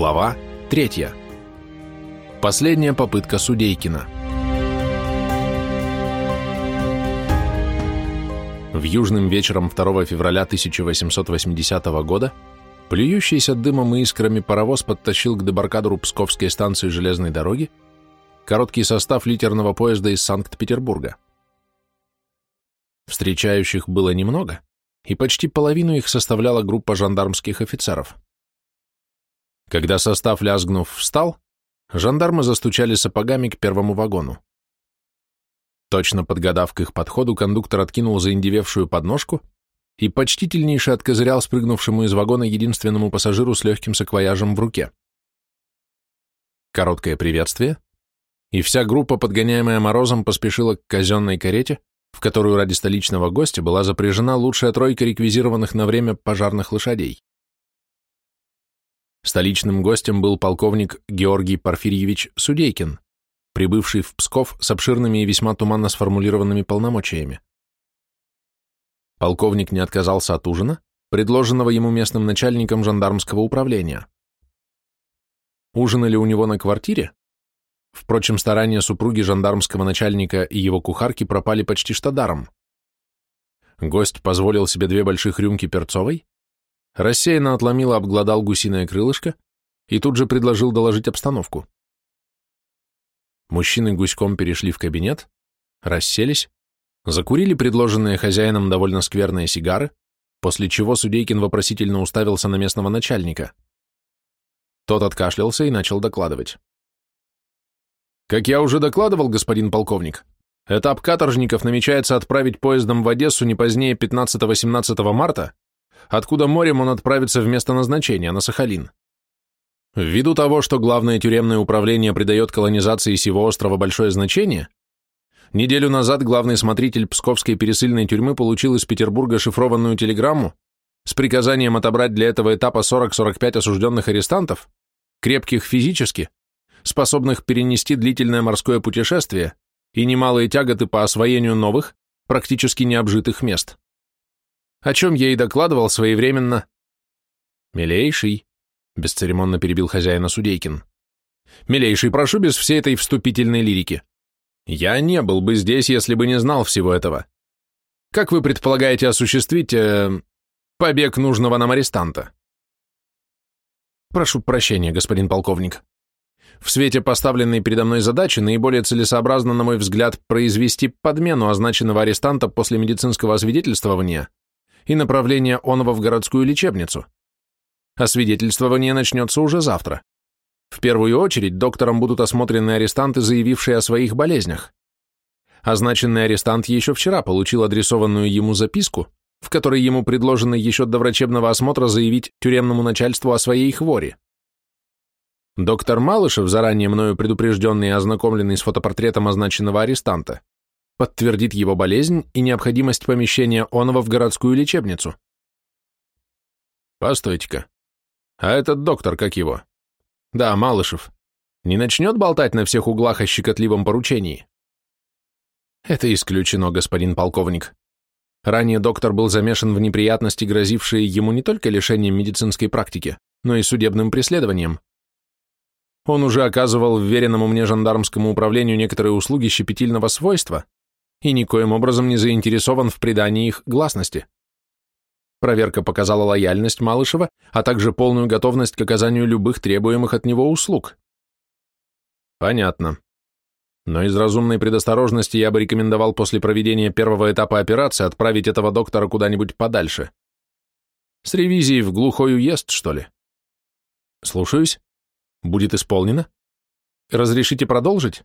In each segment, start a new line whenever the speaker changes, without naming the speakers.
Глава 3. Последняя попытка Судейкина. В южным вечером 2 февраля 1880 года плюющийся дымом и искрами паровоз подтащил к дебаркадеру Псковской станции железной дороги короткий состав литерного поезда из Санкт-Петербурга. Встречающих было немного, и почти половину их составляла группа жандармских офицеров. Когда состав, лязгнув, встал, жандармы застучали сапогами к первому вагону. Точно подгадав к их подходу, кондуктор откинул заиндевевшую подножку и почтительнейше откозырял спрыгнувшему из вагона единственному пассажиру с легким саквояжем в руке. Короткое приветствие, и вся группа, подгоняемая морозом, поспешила к казенной карете, в которую ради столичного гостя была запряжена лучшая тройка реквизированных на время пожарных лошадей. Столичным гостем был полковник Георгий Порфирьевич Судейкин, прибывший в Псков с обширными и весьма туманно сформулированными полномочиями. Полковник не отказался от ужина, предложенного ему местным начальником жандармского управления. Ужинали у него на квартире, Впрочем, старания супруги жандармского начальника и его кухарки пропали почти что даром. Гость позволил себе две больших рюмки перцовой, рассеянно отломил обглодал гусиное крылышко и тут же предложил доложить обстановку. Мужчины гуськом перешли в кабинет, расселись, закурили предложенные хозяином довольно скверные сигары, после чего Судейкин вопросительно уставился на местного начальника. Тот откашлялся и начал докладывать. Как я уже докладывал, господин полковник, этап каторжников намечается отправить поездом в Одессу не позднее 15-18 марта, откуда морем он отправится в место назначения, на Сахалин. Ввиду того, что главное тюремное управление придает колонизации сего острова большое значение, неделю назад главный смотритель Псковской пересыльной тюрьмы получил из Петербурга шифрованную телеграмму с приказанием отобрать для этого этапа 40-45 осужденных арестантов, крепких физически, способных перенести длительное морское путешествие и немалые тяготы по освоению новых, практически необжитых мест. О чем я и докладывал своевременно. «Милейший», — бесцеремонно перебил хозяина Судейкин, «Милейший, прошу без всей этой вступительной лирики. Я не был бы здесь, если бы не знал всего этого. Как вы предполагаете осуществить э, побег нужного нам арестанта?» «Прошу прощения, господин полковник», в свете поставленной передо мной задачи наиболее целесообразно, на мой взгляд, произвести подмену означенного арестанта после медицинского освидетельствования и направления оного в городскую лечебницу. Освидетельствование начнется уже завтра. В первую очередь доктором будут осмотрены арестанты, заявившие о своих болезнях. Означенный арестант еще вчера получил адресованную ему записку, в которой ему предложено еще до врачебного осмотра заявить тюремному начальству о своей хвори. Доктор Малышев, заранее мною предупрежденный и ознакомленный с фотопортретом означенного арестанта, подтвердит его болезнь и необходимость помещения оного в городскую лечебницу. Постойте-ка. А этот доктор, как его? Да, Малышев. Не начнет болтать на всех углах о щекотливом поручении? Это исключено, господин полковник. Ранее доктор был замешан в неприятности, грозившие ему не только лишением медицинской практики, но и судебным преследованием. Он уже оказывал вверенному мне жандармскому управлению некоторые услуги щепетильного свойства и никоим образом не заинтересован в придании их гласности. Проверка показала лояльность Малышева, а также полную готовность к оказанию любых требуемых от него услуг. Понятно. Но из разумной предосторожности я бы рекомендовал после проведения первого этапа операции отправить этого доктора куда-нибудь подальше. С ревизией в глухой уезд, что ли? Слушаюсь. Будет исполнено? Разрешите продолжить?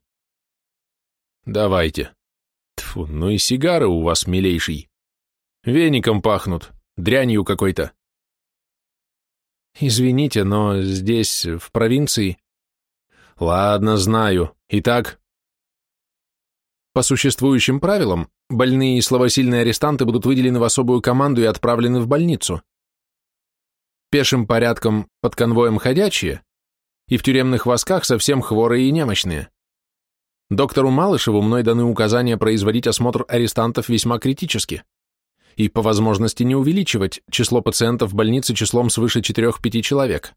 Давайте. Тфу, ну и сигары у вас, милейший. Веником пахнут, дрянью какой-то. Извините, но здесь, в провинции... Ладно, знаю. Итак... По существующим правилам, больные и слабосильные арестанты будут выделены в особую команду и отправлены в больницу. Пешим порядком под конвоем ходячие, и в тюремных восках совсем хворые и немощные. Доктору Малышеву мной даны указания производить осмотр арестантов весьма критически и по возможности не увеличивать число пациентов в больнице числом свыше 4-5 человек.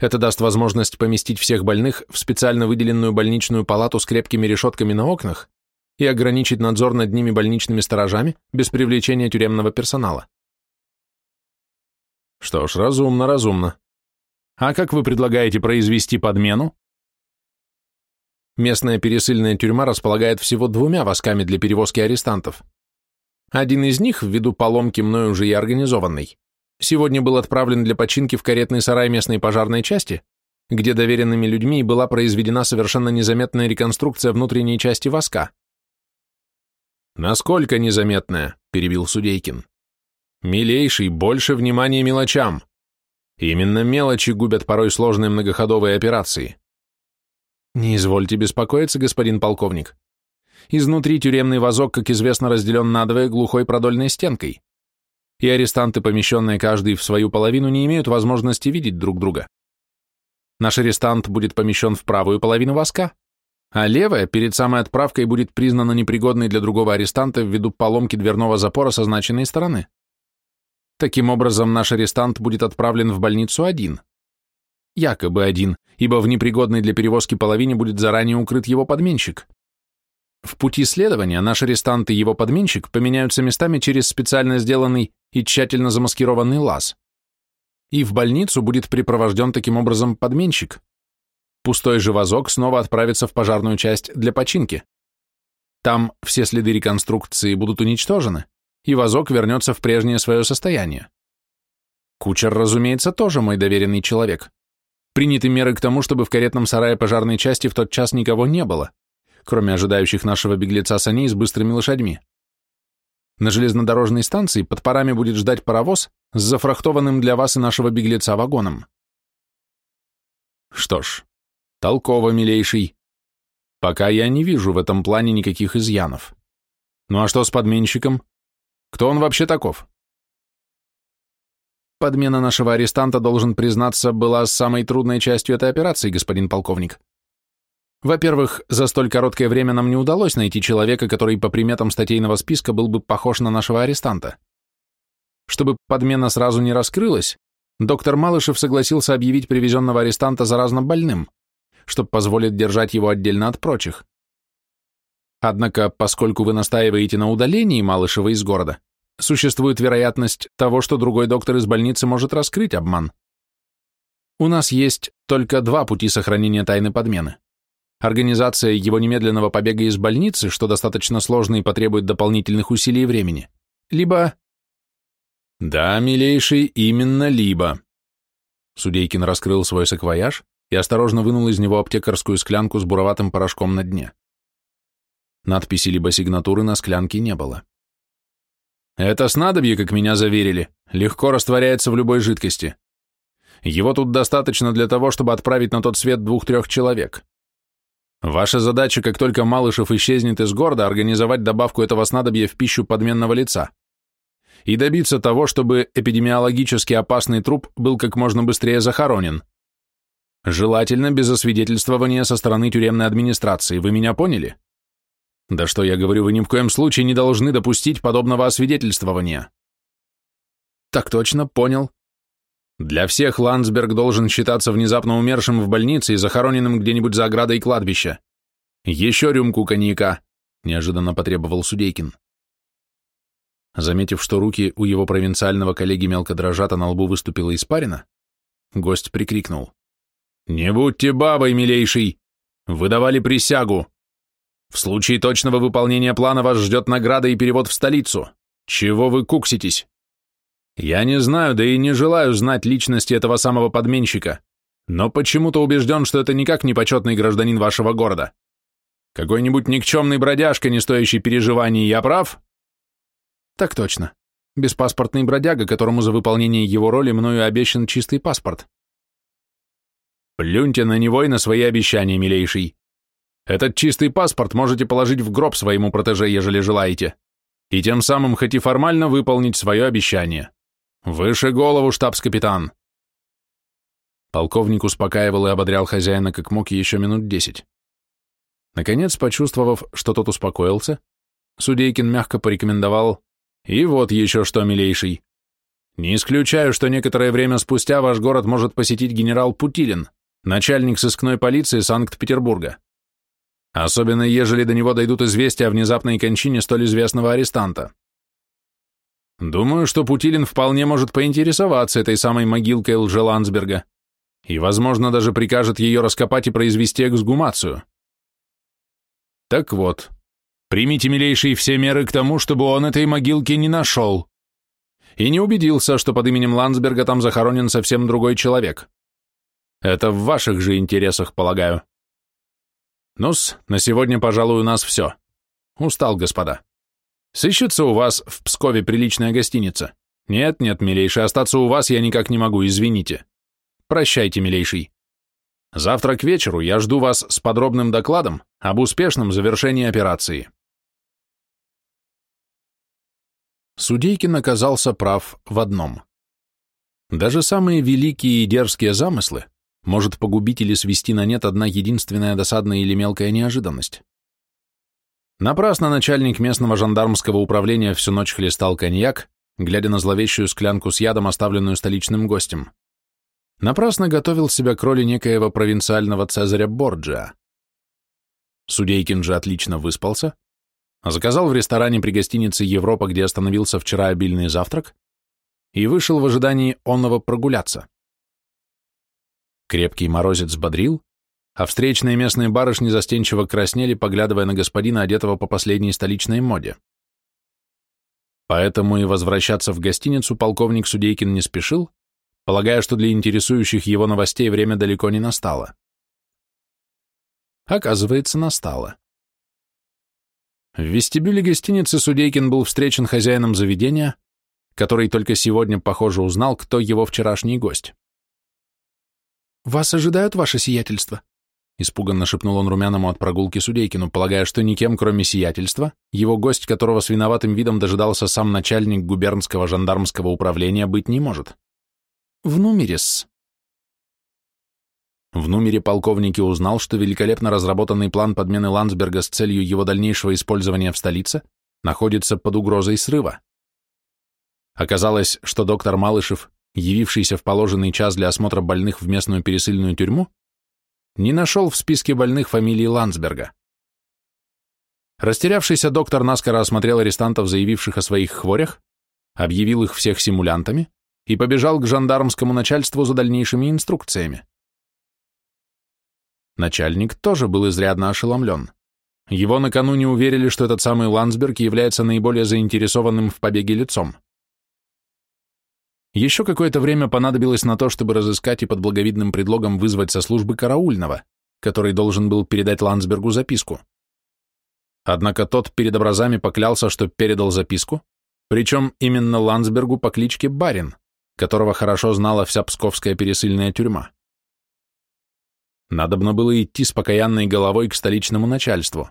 Это даст возможность поместить всех больных в специально выделенную больничную палату с крепкими решетками на окнах и ограничить надзор над ними больничными сторожами без привлечения тюремного персонала. Что ж, разумно, разумно. А как вы предлагаете произвести подмену? Местная пересыльная тюрьма располагает всего двумя восками для перевозки арестантов. Один из них, ввиду поломки мною уже и организованный, сегодня был отправлен для починки в каретный сарай местной пожарной части, где доверенными людьми была произведена совершенно незаметная реконструкция внутренней части воска. «Насколько незаметная?» – перебил Судейкин. Милейший, больше внимания мелочам. Именно мелочи губят порой сложные многоходовые операции. Не извольте беспокоиться, господин полковник. Изнутри тюремный вазок, как известно, разделен надвое глухой продольной стенкой. И арестанты, помещенные каждый в свою половину, не имеют возможности видеть друг друга. Наш арестант будет помещен в правую половину воска, а левая перед самой отправкой будет признана непригодной для другого арестанта ввиду поломки дверного запора со значенной стороны. Таким образом, наш арестант будет отправлен в больницу один. Якобы один, ибо в непригодной для перевозки половине будет заранее укрыт его подменщик. В пути следования наш арестант и его подменщик поменяются местами через специально сделанный и тщательно замаскированный лаз. И в больницу будет припровожден таким образом подменщик. Пустой же вазок снова отправится в пожарную часть для починки. Там все следы реконструкции будут уничтожены, и вазок вернется в прежнее свое состояние. Кучер, разумеется, тоже мой доверенный человек. Приняты меры к тому, чтобы в каретном сарае пожарной части в тот час никого не было, кроме ожидающих нашего беглеца саней с быстрыми лошадьми. На железнодорожной станции под парами будет ждать паровоз с зафрахтованным для вас и нашего беглеца вагоном. Что ж, толково, милейший. Пока я не вижу в этом плане никаких изъянов. Ну а что с подменщиком? Кто он вообще таков? Подмена нашего арестанта, должен признаться, была самой трудной частью этой операции, господин полковник. Во-первых, за столь короткое время нам не удалось найти человека, который по приметам статейного списка был бы похож на нашего арестанта. Чтобы подмена сразу не раскрылась, доктор Малышев согласился объявить привезенного арестанта заразно больным, чтобы позволить держать его отдельно от прочих. Однако, поскольку вы настаиваете на удалении Малышева из города, существует вероятность того, что другой доктор из больницы может раскрыть обман. У нас есть только два пути сохранения тайны подмены. Организация его немедленного побега из больницы, что достаточно сложно и потребует дополнительных усилий и времени. Либо... Да, милейший, именно либо. Судейкин раскрыл свой саквояж и осторожно вынул из него аптекарскую склянку с буроватым порошком на дне. Надписи либо сигнатуры на склянке не было. Это снадобье, как меня заверили, легко растворяется в любой жидкости. Его тут достаточно для того, чтобы отправить на тот свет двух-трех человек. Ваша задача, как только Малышев исчезнет из города, организовать добавку этого снадобья в пищу подменного лица и добиться того, чтобы эпидемиологически опасный труп был как можно быстрее захоронен. Желательно без освидетельствования со стороны тюремной администрации, вы меня поняли? Да что я говорю, вы ни в коем случае не должны допустить подобного освидетельствования. Так точно, понял. Для всех Ландсберг должен считаться внезапно умершим в больнице и захороненным где-нибудь за оградой кладбища. Еще рюмку коньяка, неожиданно потребовал Судейкин. Заметив, что руки у его провинциального коллеги мелко дрожат, а на лбу выступила испарина, гость прикрикнул. «Не будьте бабой, милейший! Вы давали присягу! В случае точного выполнения плана вас ждет награда и перевод в столицу. Чего вы кукситесь? Я не знаю, да и не желаю знать личности этого самого подменщика, но почему-то убежден, что это никак не почетный гражданин вашего города. Какой-нибудь никчемный бродяжка, не стоящий переживаний, я прав? Так точно. Беспаспортный бродяга, которому за выполнение его роли мною обещан чистый паспорт. Плюньте на него и на свои обещания, милейший. Этот чистый паспорт можете положить в гроб своему протеже, ежели желаете, и тем самым хоть и формально выполнить свое обещание. Выше голову, штабс-капитан!» Полковник успокаивал и ободрял хозяина как мог еще минут десять. Наконец, почувствовав, что тот успокоился, Судейкин мягко порекомендовал «И вот еще что, милейший. Не исключаю, что некоторое время спустя ваш город может посетить генерал Путилин, начальник сыскной полиции Санкт-Петербурга. Особенно, ежели до него дойдут известия о внезапной кончине столь известного арестанта. Думаю, что Путилин вполне может поинтересоваться этой самой могилкой Лжеландсберга и, возможно, даже прикажет ее раскопать и произвести эксгумацию. Так вот, примите, милейшие, все меры к тому, чтобы он этой могилки не нашел и не убедился, что под именем Ландсберга там захоронен совсем другой человек. Это в ваших же интересах, полагаю. Ну-с, на сегодня, пожалуй, у нас все. Устал, господа. Сыщется у вас в Пскове приличная гостиница? Нет, нет, милейший, остаться у вас я никак не могу, извините. Прощайте, милейший. Завтра к вечеру я жду вас с подробным докладом об успешном завершении операции. Судейкин оказался прав в одном. Даже самые великие и дерзкие замыслы может погубить или свести на нет одна единственная досадная или мелкая неожиданность. Напрасно начальник местного жандармского управления всю ночь хлестал коньяк, глядя на зловещую склянку с ядом, оставленную столичным гостем. Напрасно готовил себя к роли некоего провинциального Цезаря Борджиа. Судейкин же отлично выспался, заказал в ресторане при гостинице «Европа», где остановился вчера обильный завтрак, и вышел в ожидании онного прогуляться. Крепкий морозец бодрил, а встречные местные барышни застенчиво краснели, поглядывая на господина, одетого по последней столичной моде. Поэтому и возвращаться в гостиницу полковник Судейкин не спешил, полагая, что для интересующих его новостей время далеко не настало. Оказывается, настало. В вестибюле гостиницы Судейкин был встречен хозяином заведения, который только сегодня, похоже, узнал, кто его вчерашний гость. «Вас ожидают, ваше сиятельство?» Испуганно шепнул он румяному от прогулки Судейкину, полагая, что никем, кроме сиятельства, его гость, которого с виноватым видом дожидался сам начальник губернского жандармского управления, быть не может. «В номере-с», в номере полковники узнал, что великолепно разработанный план подмены Ландсберга с целью его дальнейшего использования в столице находится под угрозой срыва. Оказалось, что доктор Малышев, явившийся в положенный час для осмотра больных в местную пересыльную тюрьму, не нашел в списке больных фамилии Ландсберга. Растерявшийся доктор наскоро осмотрел арестантов, заявивших о своих хворях, объявил их всех симулянтами и побежал к жандармскому начальству за дальнейшими инструкциями. Начальник тоже был изрядно ошеломлен. Его накануне уверили, что этот самый Ландсберг является наиболее заинтересованным в побеге лицом. Еще какое-то время понадобилось на то, чтобы разыскать и под благовидным предлогом вызвать со службы караульного, который должен был передать Ландсбергу записку. Однако тот перед образами поклялся, что передал записку, причем именно Ландсбергу по кличке Барин, которого хорошо знала вся псковская пересыльная тюрьма. Надобно было идти с покаянной головой к столичному начальству.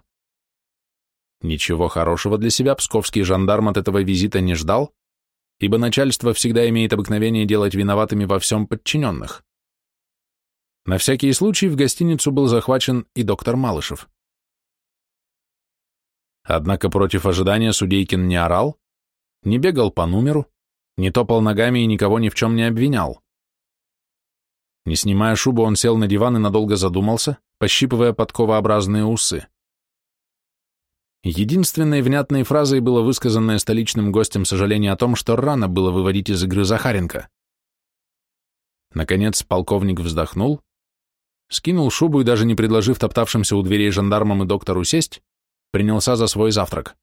Ничего хорошего для себя псковский жандарм от этого визита не ждал, ибо начальство всегда имеет обыкновение делать виноватыми во всем подчиненных. На всякий случай в гостиницу был захвачен и доктор Малышев. Однако против ожидания Судейкин не орал, не бегал по номеру, не топал ногами и никого ни в чем не обвинял. Не снимая шубу, он сел на диван и надолго задумался, пощипывая подковообразные усы. Единственной внятной фразой было высказанное столичным гостем сожаление о том, что рано было выводить из игры Захаренко. Наконец полковник вздохнул, скинул шубу и, даже не предложив топтавшимся у дверей жандармам и доктору сесть, принялся за свой завтрак.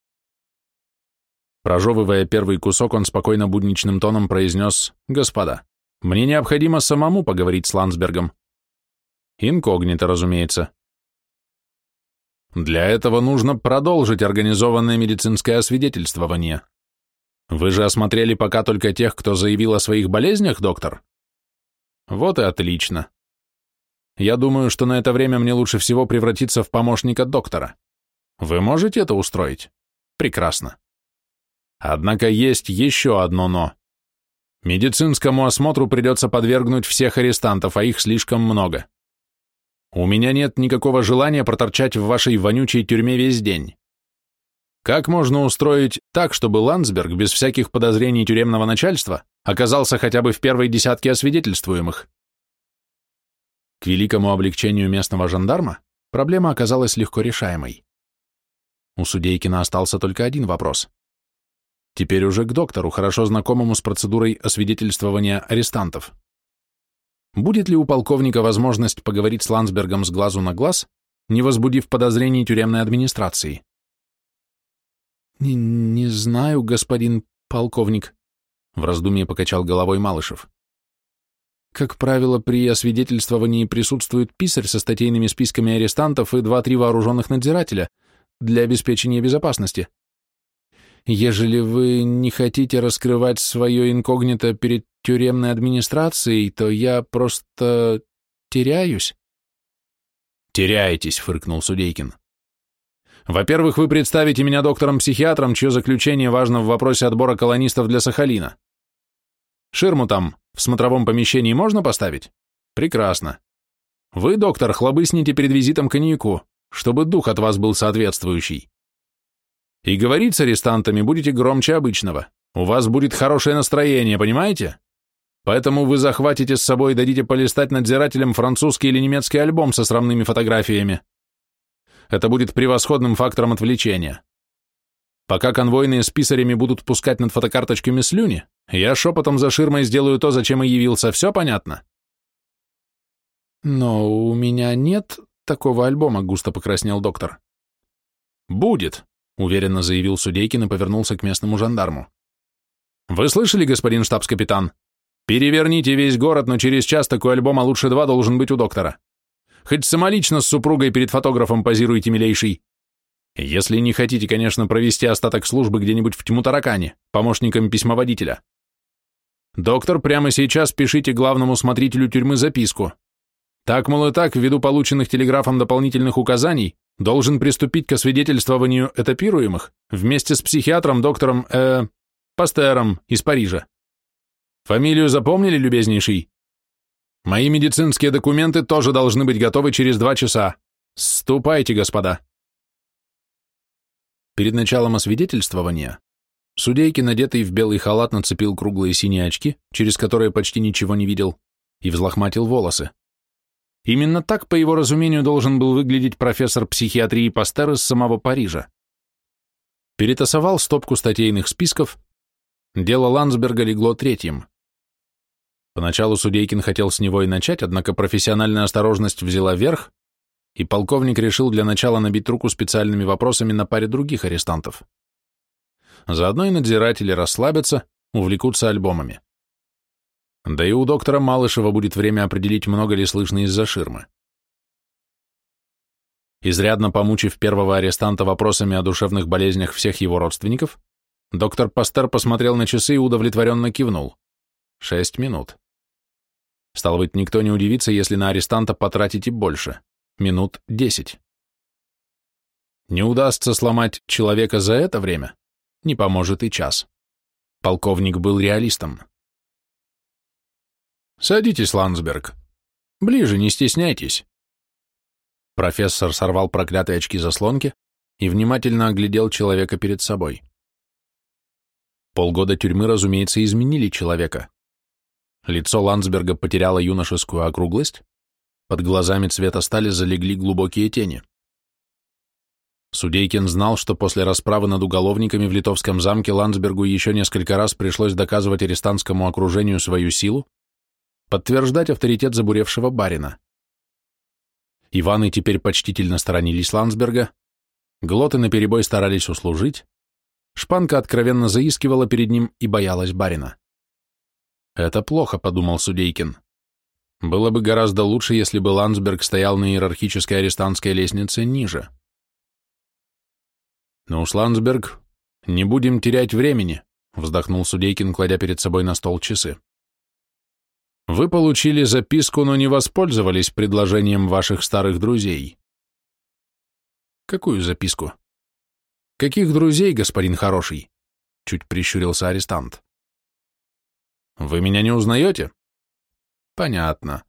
Прожевывая первый кусок, он спокойно будничным тоном произнес «Господа, мне необходимо самому поговорить с Ландсбергом. Инкогнито, разумеется. Для этого нужно продолжить организованное медицинское освидетельствование. Вы же осмотрели пока только тех, кто заявил о своих болезнях, доктор? Вот и отлично. Я думаю, что на это время мне лучше всего превратиться в помощника доктора. Вы можете это устроить? Прекрасно. Однако есть еще одно «но». Медицинскому осмотру придется подвергнуть всех арестантов, а их слишком много. У меня нет никакого желания проторчать в вашей вонючей тюрьме весь день. Как можно устроить так, чтобы Ландсберг без всяких подозрений тюремного начальства оказался хотя бы в первой десятке освидетельствуемых. К великому облегчению местного жандарма проблема оказалась легко решаемой. У Судейкина остался только один вопрос. Теперь уже к доктору, хорошо знакомому с процедурой освидетельствования арестантов. Будет ли у полковника возможность поговорить с Ландсбергом с глазу на глаз, не возбудив подозрений тюремной администрации? «Не, не знаю, господин полковник», — в раздумье покачал головой Малышев. Как правило, при освидетельствовании присутствует писарь со статейными списками арестантов и два-три вооруженных надзирателя для обеспечения безопасности. Ежели вы не хотите раскрывать свое инкогнито перед тюремной администрацией, то я просто теряюсь. Теряетесь, фыркнул Судейкин. Во-первых, вы представите меня доктором-психиатром, чье заключение важно в вопросе отбора колонистов для Сахалина. Ширму там в смотровом помещении можно поставить? Прекрасно. Вы, доктор, хлобысните перед визитом коньяку, чтобы дух от вас был соответствующий. И говорить с арестантами будете громче обычного. У вас будет хорошее настроение, понимаете? Поэтому вы захватите с собой и дадите полистать надзирателям французский или немецкий альбом со срамными фотографиями. Это будет превосходным фактором отвлечения. Пока конвойные с писарями будут пускать над фотокарточками слюни, я шепотом за ширмой сделаю то, зачем и явился, все понятно? Но у меня нет такого альбома, густо покраснел доктор. Будет, уверенно заявил Судейкин и повернулся к местному жандарму. Вы слышали, господин штабс-капитан? Переверните весь город, но через час такой альбом, а лучше два, должен быть у доктора. Хоть самолично с супругой перед фотографом позируйте, милейший. Если не хотите, конечно, провести остаток службы где-нибудь в тьму таракане, помощником письмоводителя. Доктор, прямо сейчас пишите главному смотрителю тюрьмы записку. Так, мол, и так, ввиду полученных телеграфом дополнительных указаний, должен приступить к освидетельствованию этапируемых вместе с психиатром доктором, э, Пастером из Парижа. Фамилию запомнили, любезнейший? Мои медицинские документы тоже должны быть готовы через два часа. Ступайте, господа. Перед началом освидетельствования Судейки, надетый в белый халат, нацепил круглые синие очки, через которые почти ничего не видел, и взлохматил волосы. Именно так, по его разумению, должен был выглядеть профессор психиатрии Пастер из самого Парижа. Перетасовал стопку статейных списков, дело Ландсберга легло третьим. Поначалу Судейкин хотел с него и начать, однако профессиональная осторожность взяла верх, и полковник решил для начала набить руку специальными вопросами на паре других арестантов. Заодно и надзиратели расслабятся, увлекутся альбомами. Да и у доктора Малышева будет время определить, много ли слышно из-за ширмы. Изрядно помучив первого арестанта вопросами о душевных болезнях всех его родственников, доктор Пастер посмотрел на часы и удовлетворенно кивнул. Шесть минут. Стало быть, никто не удивится, если на арестанта потратите больше минут десять. Не удастся сломать человека за это время, не поможет и час. Полковник был реалистом. «Садитесь, Ландсберг. Ближе, не стесняйтесь». Профессор сорвал проклятые очки заслонки и внимательно оглядел человека перед собой. Полгода тюрьмы, разумеется, изменили человека. Лицо Ландсберга потеряло юношескую округлость, под глазами цвета стали залегли глубокие тени. Судейкин знал, что после расправы над уголовниками в Литовском замке Ландсбергу еще несколько раз пришлось доказывать арестантскому окружению свою силу, подтверждать авторитет забуревшего барина. Иваны теперь почтительно сторонились Ландсберга, глоты наперебой старались услужить, шпанка откровенно заискивала перед ним и боялась барина. «Это плохо», — подумал Судейкин. Было бы гораздо лучше, если бы Ландсберг стоял на иерархической арестантской лестнице ниже. Но уж Ландсберг, не будем терять времени, вздохнул Судейкин, кладя перед собой на стол часы. Вы получили записку, но не воспользовались предложением ваших старых друзей. Какую записку? Каких друзей, господин хороший? Чуть прищурился арестант. Вы меня не узнаете? Понятно.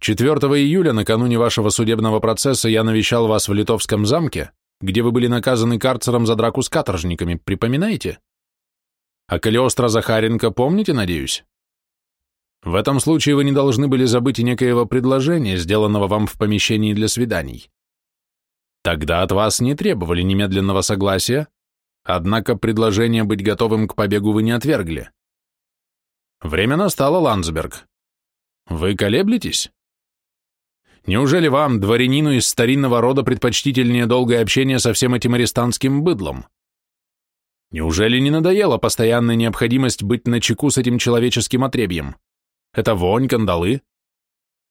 4 июля, накануне вашего судебного процесса, я навещал вас в Литовском замке, где вы были наказаны карцером за драку с каторжниками, припоминаете? А Калиостро Захаренко помните, надеюсь? В этом случае вы не должны были забыть и некоего предложения, сделанного вам в помещении для свиданий. Тогда от вас не требовали немедленного согласия, однако предложение быть готовым к побегу вы не отвергли. Время настало, Ландсберг. Вы колеблетесь? Неужели вам, дворянину из старинного рода, предпочтительнее долгое общение со всем этим арестантским быдлом? Неужели не надоела постоянная необходимость быть начеку с этим человеческим отребьем? Это вонь, кандалы.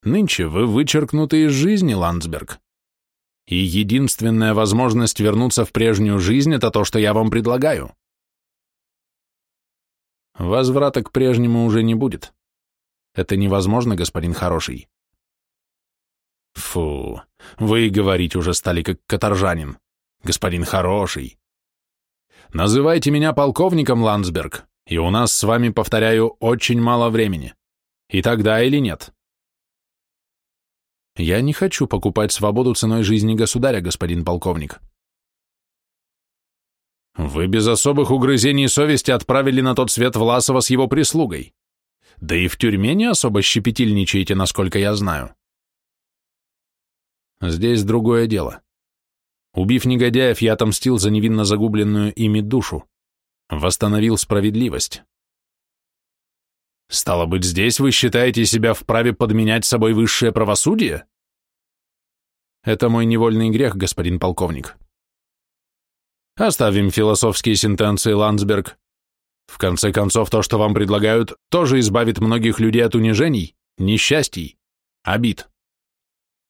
Нынче вы вычеркнуты из жизни, Ландсберг. И единственная возможность вернуться в прежнюю жизнь – это то, что я вам предлагаю. Возврата к прежнему уже не будет. Это невозможно, господин хороший. Фу, вы говорить уже стали как каторжанин. Господин хороший. Называйте меня полковником Ландсберг, и у нас с вами, повторяю, очень мало времени. И тогда или нет? Я не хочу покупать свободу ценой жизни государя, господин полковник. Вы без особых угрызений совести отправили на тот свет Власова с его прислугой. Да и в тюрьме не особо щепетильничаете, насколько я знаю. Здесь другое дело. Убив негодяев, я отомстил за невинно загубленную ими душу. Восстановил справедливость. Стало быть, здесь вы считаете себя вправе подменять собой высшее правосудие? Это мой невольный грех, господин полковник. Оставим философские сентенции, Ландсберг. В конце концов, то, что вам предлагают, тоже избавит многих людей от унижений, несчастий, обид.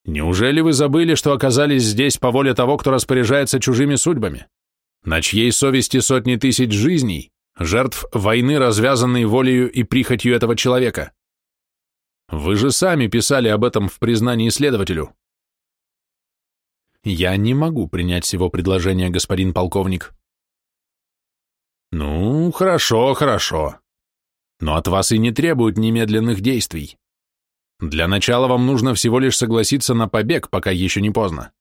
Неужели вы забыли, что оказались здесь по воле того, кто распоряжается чужими судьбами? На чьей совести сотни тысяч жизней, жертв войны, развязанной волею и прихотью этого человека. Вы же сами писали об этом в признании следователю. Я не могу принять всего предложения, господин полковник. Ну, хорошо, хорошо. Но от вас и не требуют немедленных действий. Для начала вам нужно всего лишь согласиться на побег, пока еще не поздно.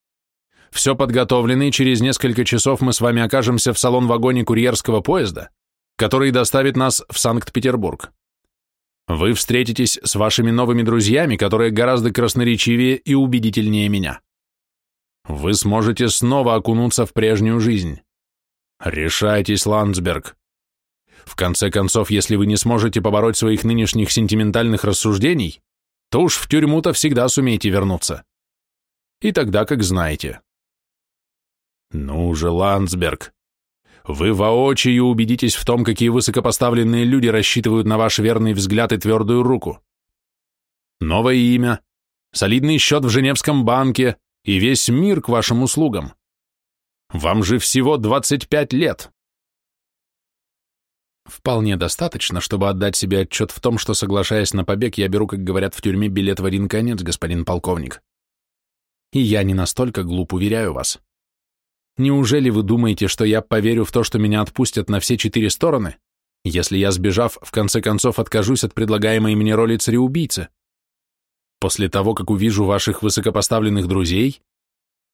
Все подготовлено, и через несколько часов мы с вами окажемся в салон-вагоне курьерского поезда, который доставит нас в Санкт-Петербург. Вы встретитесь с вашими новыми друзьями, которые гораздо красноречивее и убедительнее меня. Вы сможете снова окунуться в прежнюю жизнь. Решайтесь, Ландсберг. В конце концов, если вы не сможете побороть своих нынешних сентиментальных рассуждений, то уж в тюрьму-то всегда сумеете вернуться. И тогда, как знаете. Ну же, Ландсберг, вы воочию убедитесь в том, какие высокопоставленные люди рассчитывают на ваш верный взгляд и твердую руку. Новое имя, солидный счет в Женевском банке и весь мир к вашим услугам. Вам же всего 25 лет. Вполне достаточно, чтобы отдать себе отчет в том, что, соглашаясь на побег, я беру, как говорят в тюрьме, билет в один конец, господин полковник. И я не настолько глуп, уверяю вас. Неужели вы думаете, что я поверю в то, что меня отпустят на все четыре стороны, если я, сбежав, в конце концов откажусь от предлагаемой мне роли цареубийцы? После того, как увижу ваших высокопоставленных друзей,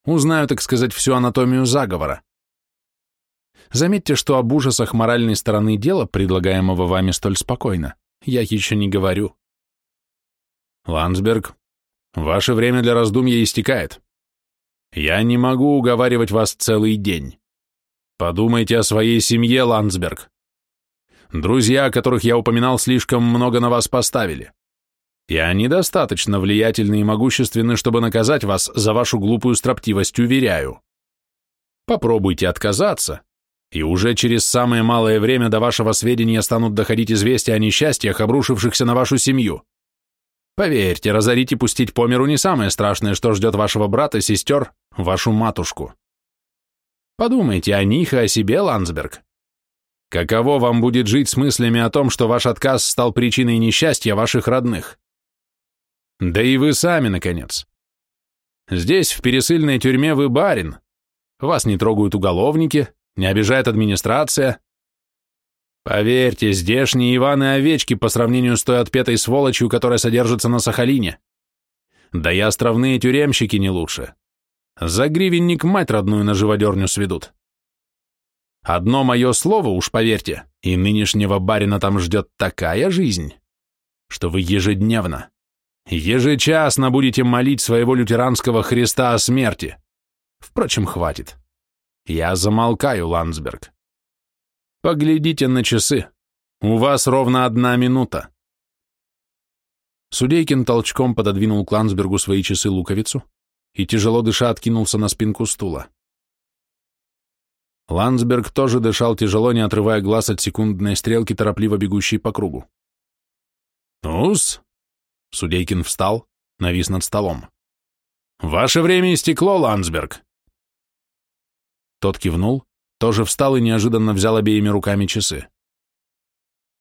узнаю, так сказать, всю анатомию заговора. Заметьте, что об ужасах моральной стороны дела, предлагаемого вами столь спокойно, я еще не говорю. Ландсберг, ваше время для раздумья истекает. Я не могу уговаривать вас целый день. Подумайте о своей семье, Ландсберг. Друзья, которых я упоминал, слишком много на вас поставили. И они достаточно влиятельны и могущественны, чтобы наказать вас за вашу глупую строптивость, уверяю. Попробуйте отказаться, и уже через самое малое время до вашего сведения станут доходить известия о несчастьях, обрушившихся на вашу семью. Поверьте, разорить и пустить по миру не самое страшное, что ждет вашего брата, сестер, вашу матушку. Подумайте о них и о себе, Ландсберг. Каково вам будет жить с мыслями о том, что ваш отказ стал причиной несчастья ваших родных? Да и вы сами, наконец. Здесь, в пересыльной тюрьме, вы барин. Вас не трогают уголовники, не обижает администрация. Поверьте, здешние Иваны овечки по сравнению с той отпетой сволочью, которая содержится на Сахалине. Да и островные тюремщики не лучше. За гривенник мать родную на живодерню сведут. Одно мое слово, уж поверьте, и нынешнего барина там ждет такая жизнь, что вы ежедневно, ежечасно будете молить своего лютеранского Христа о смерти. Впрочем, хватит. Я замолкаю, Ландсберг. Поглядите на часы. У вас ровно одна минута. Судейкин толчком пододвинул к Ландсбергу свои часы-луковицу и, тяжело дыша, откинулся на спинку стула. Ландсберг тоже дышал тяжело, не отрывая глаз от секундной стрелки, торопливо бегущей по кругу. «Ну-с!» Судейкин встал, навис над столом. «Ваше время истекло, Ландсберг!» Тот кивнул, тоже встал и неожиданно взял обеими руками часы.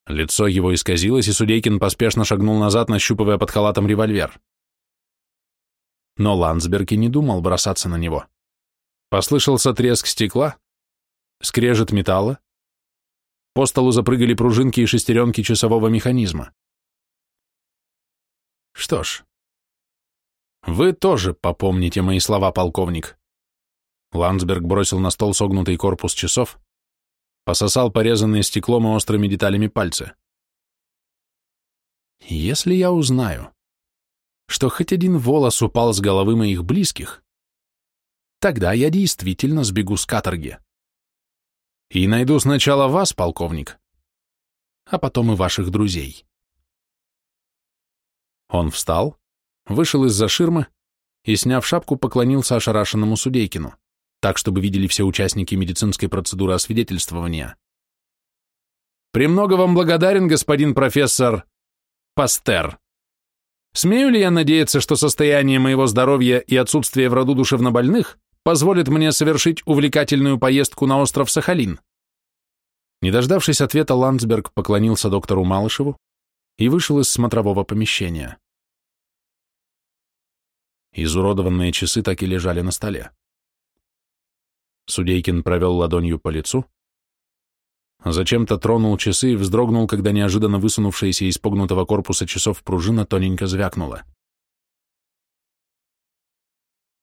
Лицо его исказилось, и Судейкин поспешно шагнул назад, нащупывая под халатом револьвер. Но Ландсберг и не думал бросаться на него. Послышался треск стекла, скрежет металла, по столу запрыгали пружинки и шестеренки часового механизма. Что ж, вы тоже попомните мои слова, полковник. Ландсберг бросил на стол согнутый корпус часов, пососал порезанные стеклом и острыми деталями пальцы. Если я узнаю, что хоть один волос упал с головы моих близких, тогда я действительно сбегу с каторги. И найду сначала вас, полковник, а потом и ваших друзей. Он встал, вышел из-за ширмы и, сняв шапку, поклонился ошарашенному Судейкину так, чтобы видели все участники медицинской процедуры освидетельствования. «Премного вам благодарен, господин профессор Пастер. Смею ли я надеяться, что состояние моего здоровья и отсутствие в роду душевнобольных позволит мне совершить увлекательную поездку на остров Сахалин?» Не дождавшись ответа, Ландсберг поклонился доктору Малышеву и вышел из смотрового помещения. Изуродованные часы так и лежали на столе. Судейкин провел ладонью по лицу, зачем-то тронул часы и вздрогнул, когда неожиданно высунувшаяся из погнутого корпуса часов пружина тоненько звякнула.